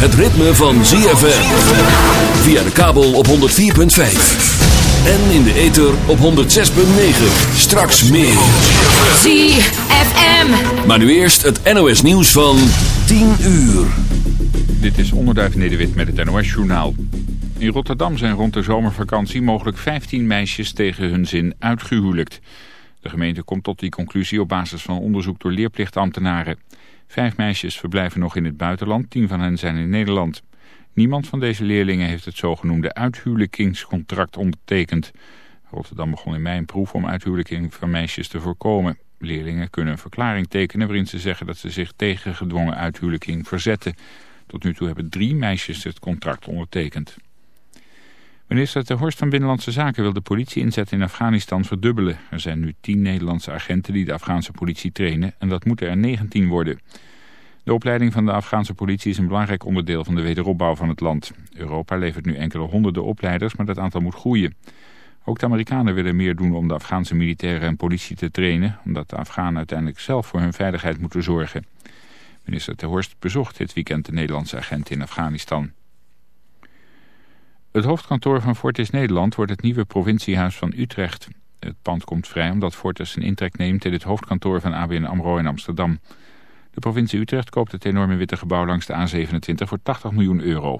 het ritme van ZFM. Via de kabel op 104.5. En in de ether op 106.9. Straks meer. ZFM. Maar nu eerst het NOS nieuws van 10 uur. Dit is Onderduif Nederwit met het NOS Journaal. In Rotterdam zijn rond de zomervakantie mogelijk 15 meisjes tegen hun zin uitgehuwelijkt. De gemeente komt tot die conclusie op basis van onderzoek door leerplichtambtenaren. Vijf meisjes verblijven nog in het buitenland, tien van hen zijn in Nederland. Niemand van deze leerlingen heeft het zogenoemde uithuwelijkingscontract ondertekend. Rotterdam begon in mei een proef om uithuwelijking van meisjes te voorkomen. Leerlingen kunnen een verklaring tekenen waarin ze zeggen dat ze zich tegen gedwongen uithuwelijking verzetten. Tot nu toe hebben drie meisjes het contract ondertekend. Minister Ter Horst van Binnenlandse Zaken wil de politie inzet in Afghanistan verdubbelen. Er zijn nu 10 Nederlandse agenten die de Afghaanse politie trainen en dat moeten er 19 worden. De opleiding van de Afghaanse politie is een belangrijk onderdeel van de wederopbouw van het land. Europa levert nu enkele honderden opleiders, maar dat aantal moet groeien. Ook de Amerikanen willen meer doen om de Afghaanse militairen en politie te trainen, omdat de Afghanen uiteindelijk zelf voor hun veiligheid moeten zorgen. Minister Ter Horst bezocht dit weekend de Nederlandse agenten in Afghanistan. Het hoofdkantoor van Fortis Nederland wordt het nieuwe provinciehuis van Utrecht. Het pand komt vrij omdat Fortis een intrek neemt in het hoofdkantoor van ABN AMRO in Amsterdam. De provincie Utrecht koopt het enorme witte gebouw langs de A27 voor 80 miljoen euro.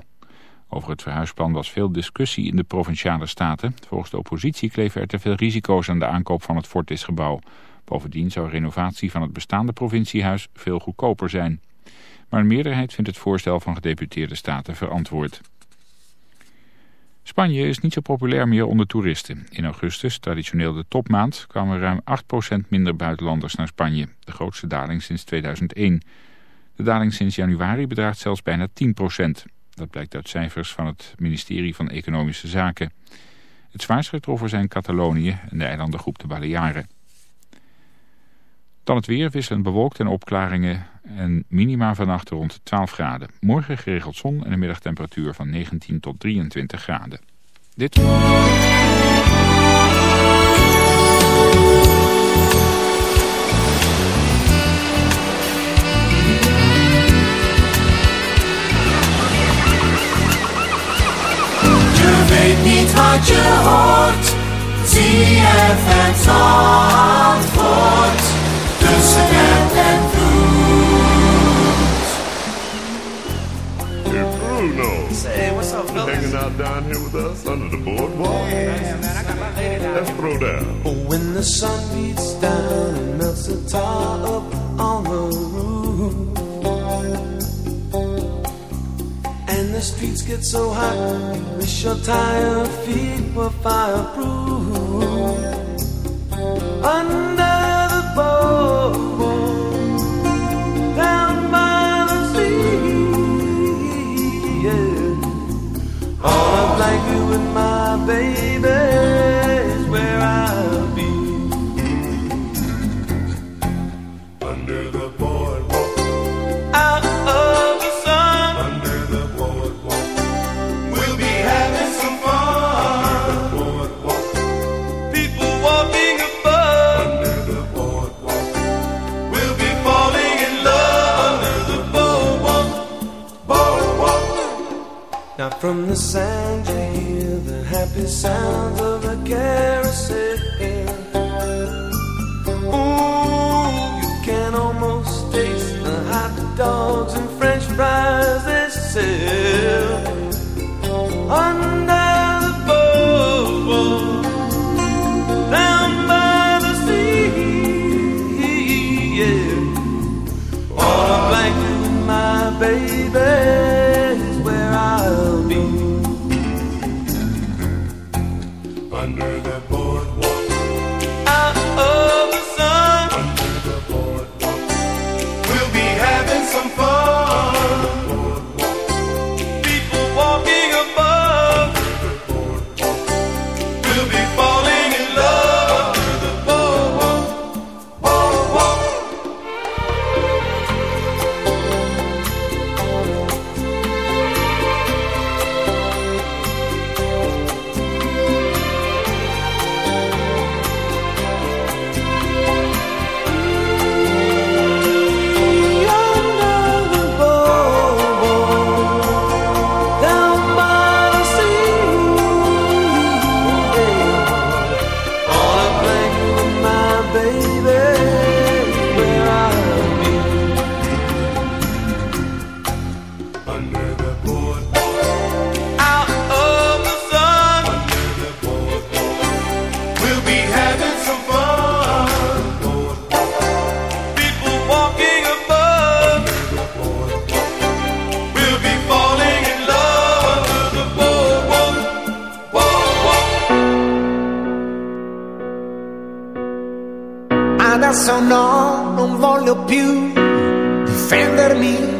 Over het verhuisplan was veel discussie in de Provinciale Staten. Volgens de oppositie kleven er te veel risico's aan de aankoop van het Fortis-gebouw. Bovendien zou renovatie van het bestaande provinciehuis veel goedkoper zijn. Maar een meerderheid vindt het voorstel van gedeputeerde staten verantwoord. Spanje is niet zo populair meer onder toeristen. In augustus, traditioneel de topmaand, kwamen ruim 8% minder buitenlanders naar Spanje. De grootste daling sinds 2001. De daling sinds januari bedraagt zelfs bijna 10%. Dat blijkt uit cijfers van het ministerie van Economische Zaken. Het zwaarst getroffen zijn Catalonië en de eilandengroep de Balearen. Dan het weer wisselend bewolkt en opklaringen en minima vannacht rond 12 graden. Morgen geregeld zon en een middagtemperatuur van 19 tot 23 graden. Dit... Je weet niet wat je hoort. ZFM Zandvoort. Tussen app en Hey Bruno, Hey, what's up, fellas? hanging out down here with us under the boardwalk. Yeah, man, I got my lady down Let's throw down. Oh, when the sun beats down and melts the tar up on the roof And the streets get so hot Wish your tired feet were fireproof Under my baby is where I'll be. Under the boardwalk, Out of the sun, under the boardwalk, we'll be having some fun. boardwalk, People walking above, under the boardwalk, we'll be falling in love under the boardwalk. boardwalk. Now from the sand you hear the happy sounds of a carousel. Voglio più difendermi.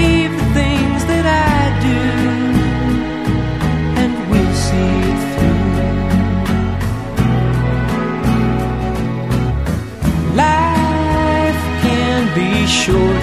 be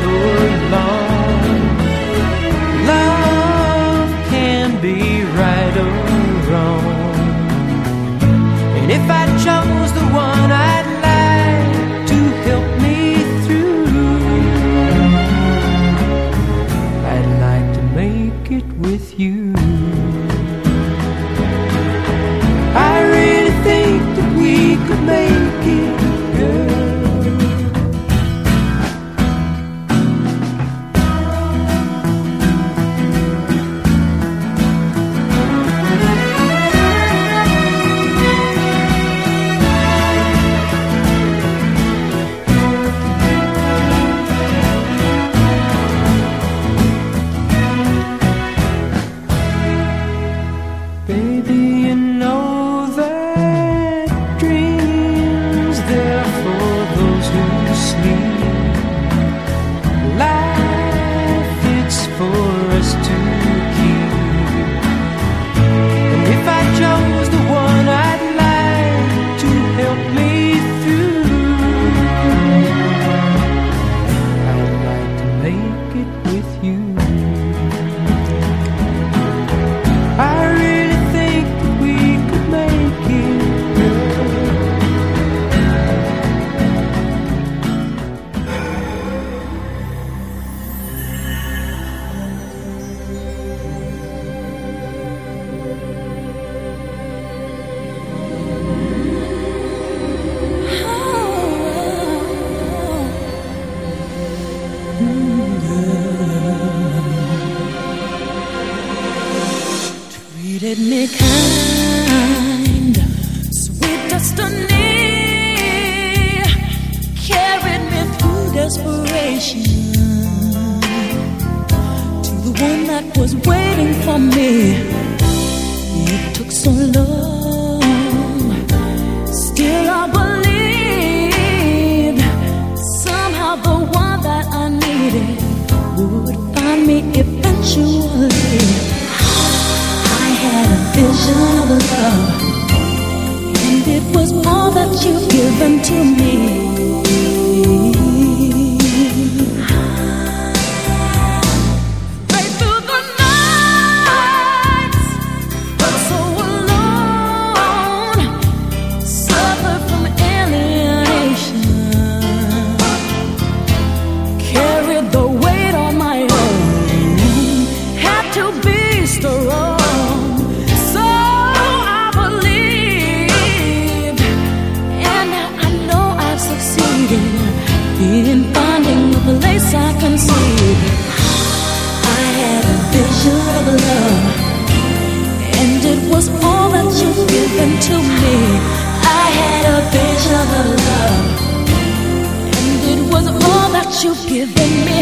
you've given me.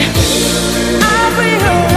I realized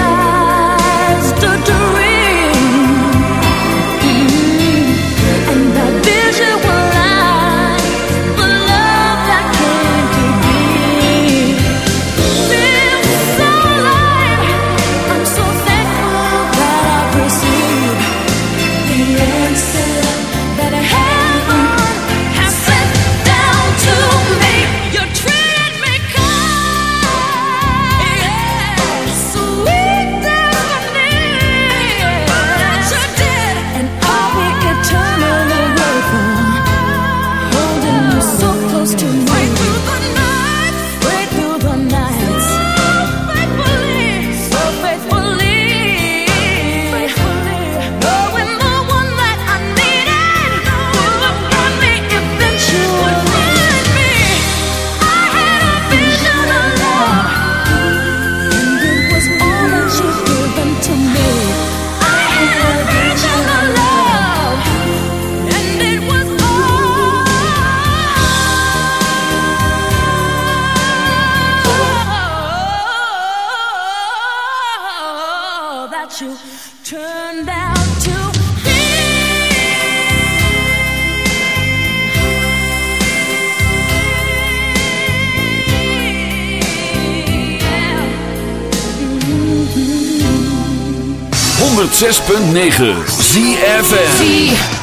106.9 ZFN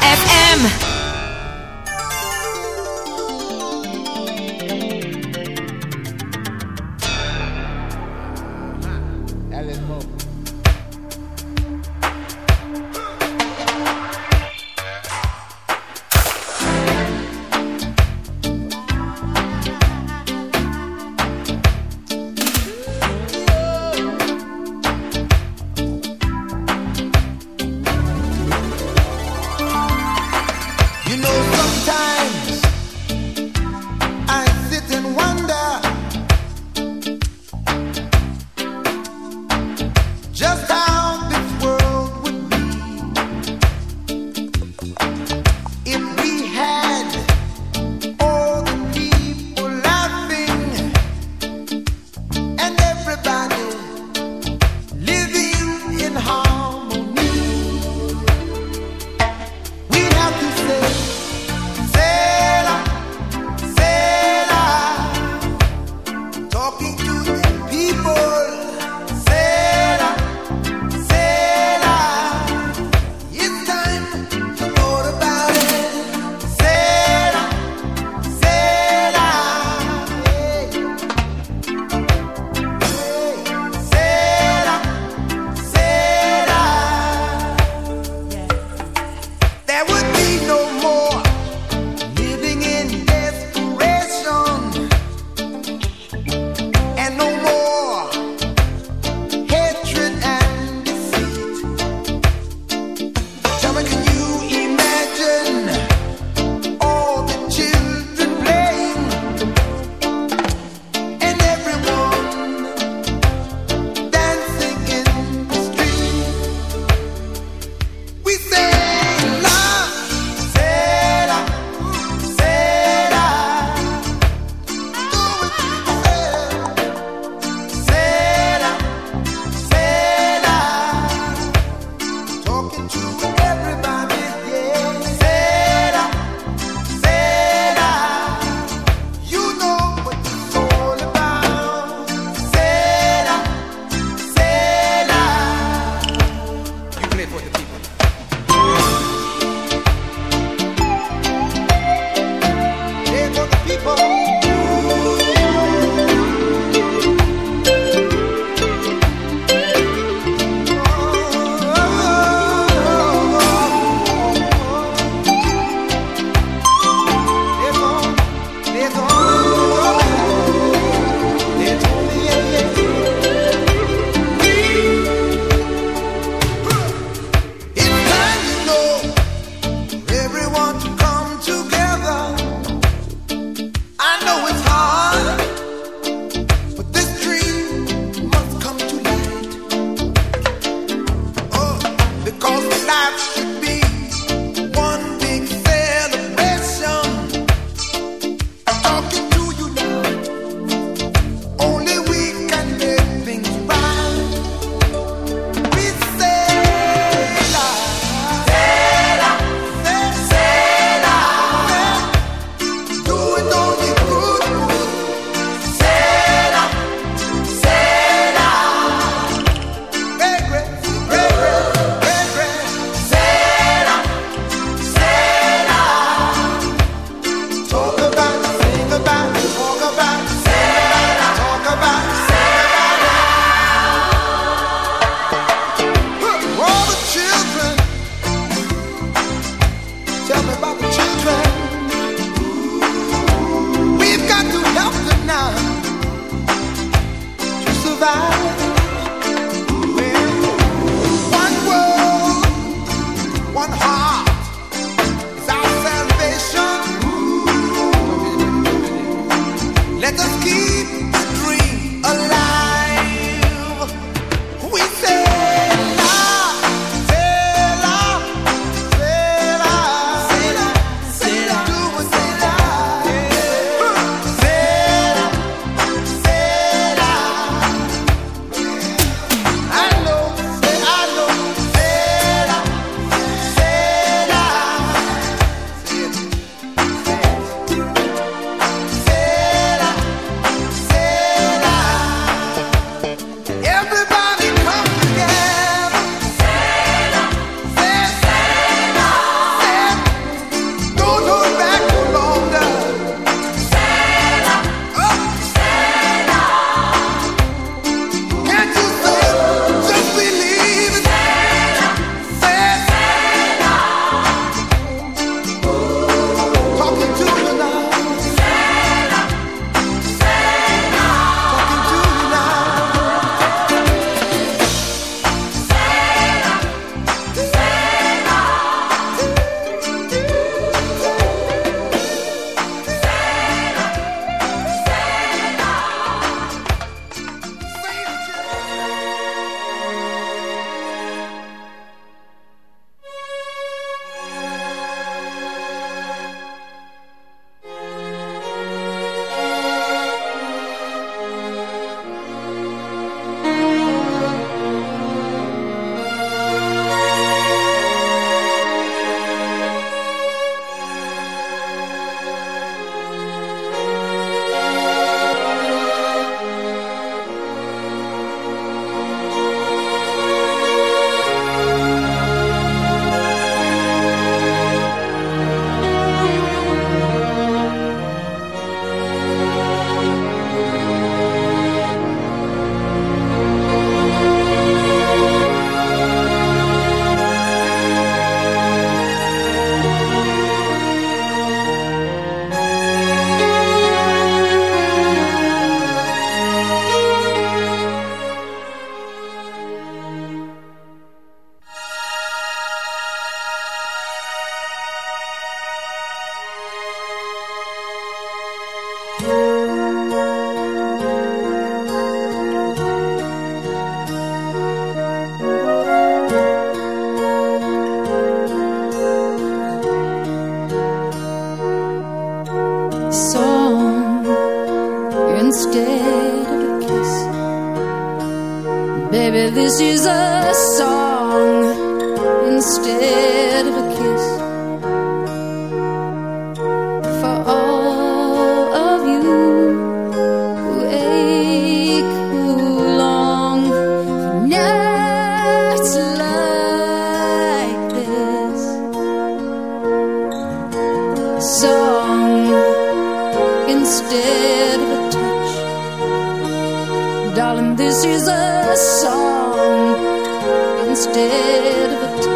instead of a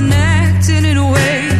connecting in a way.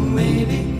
maybe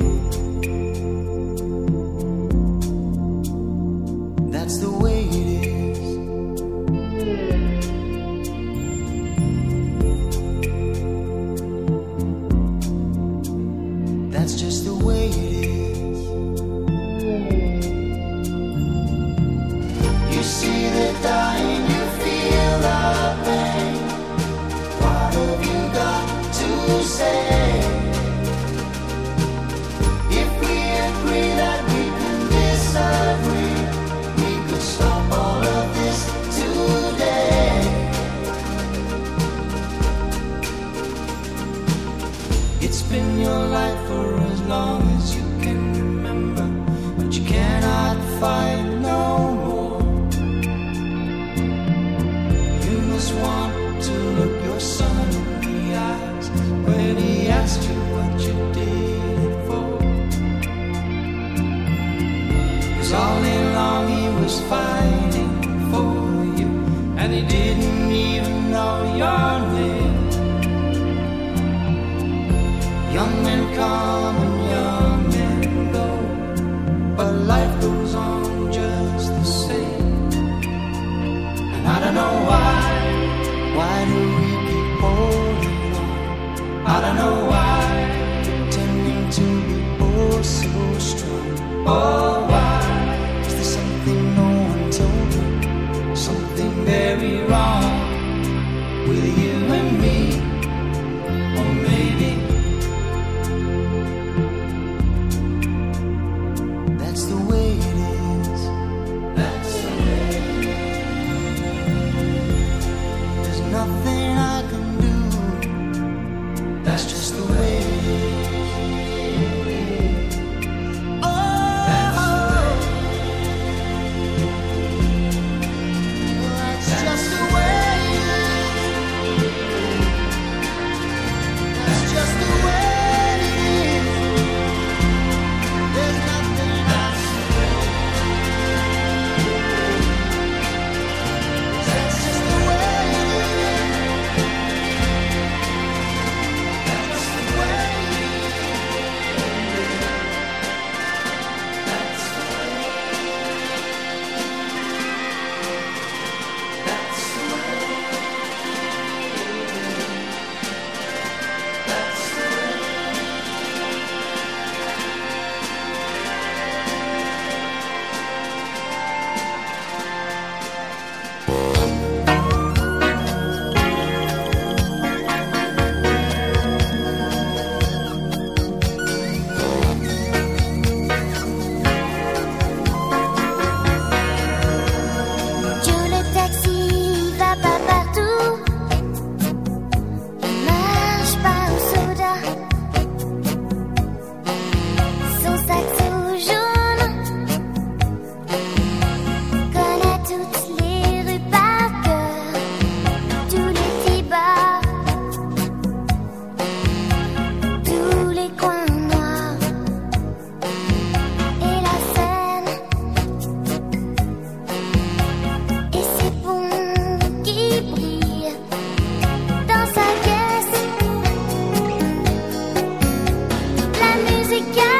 La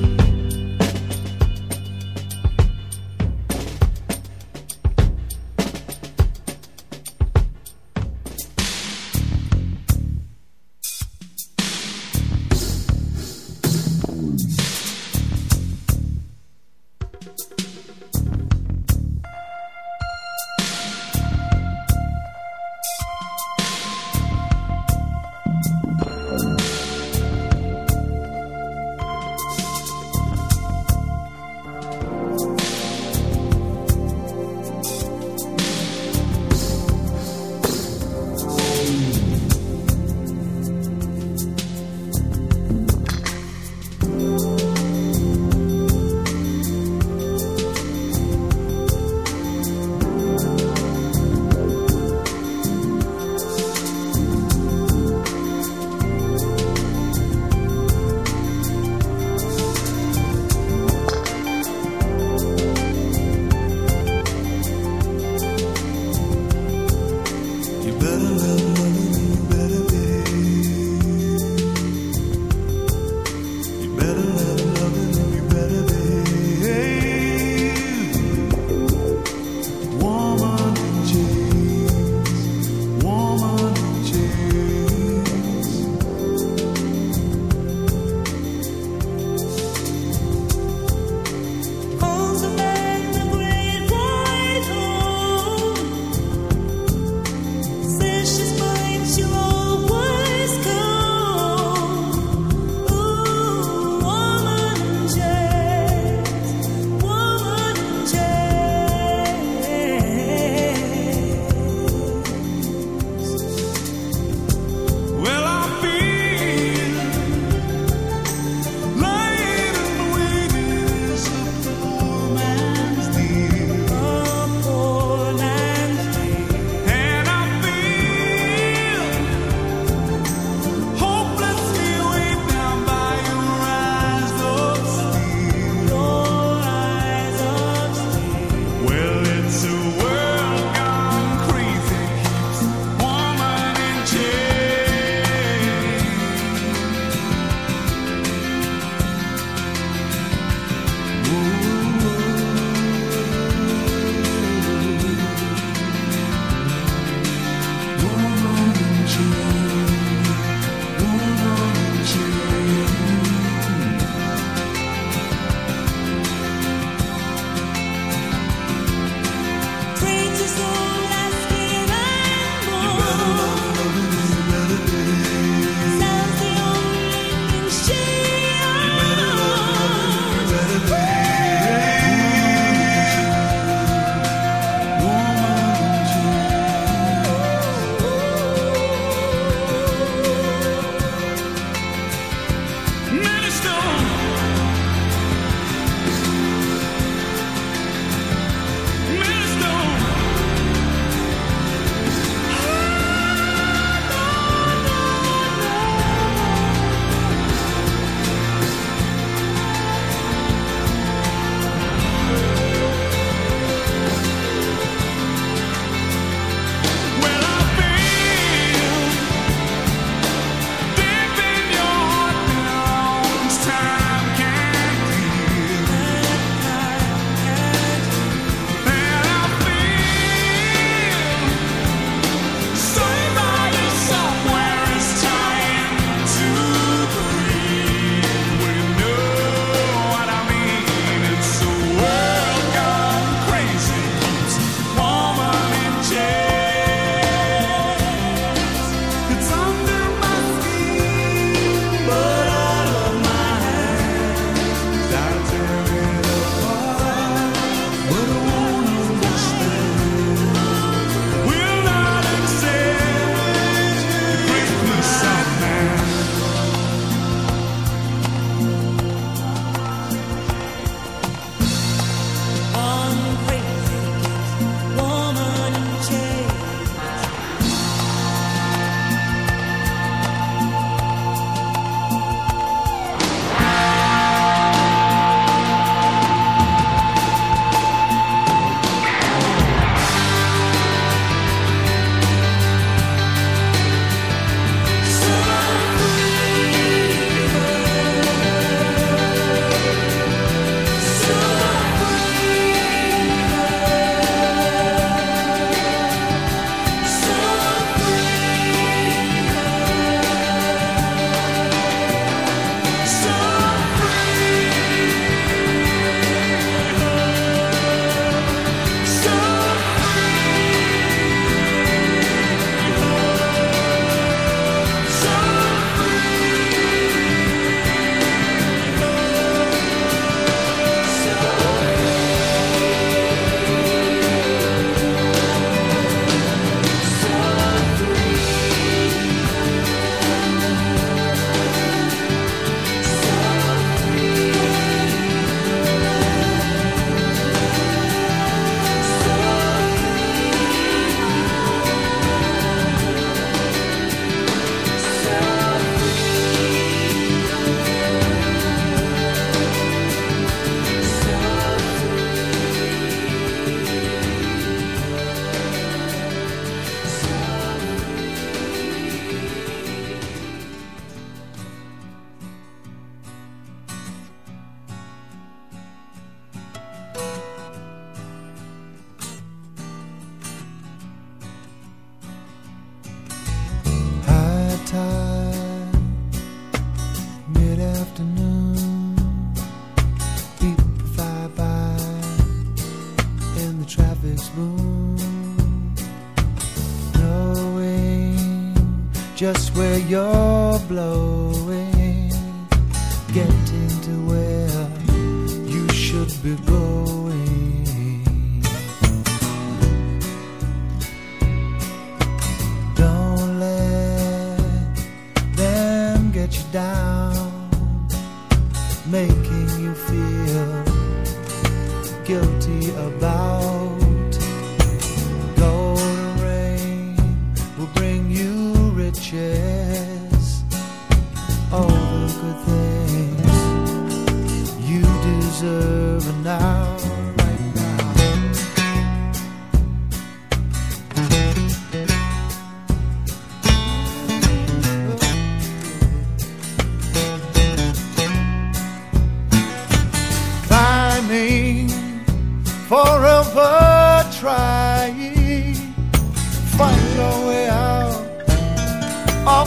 your blow.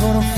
gonna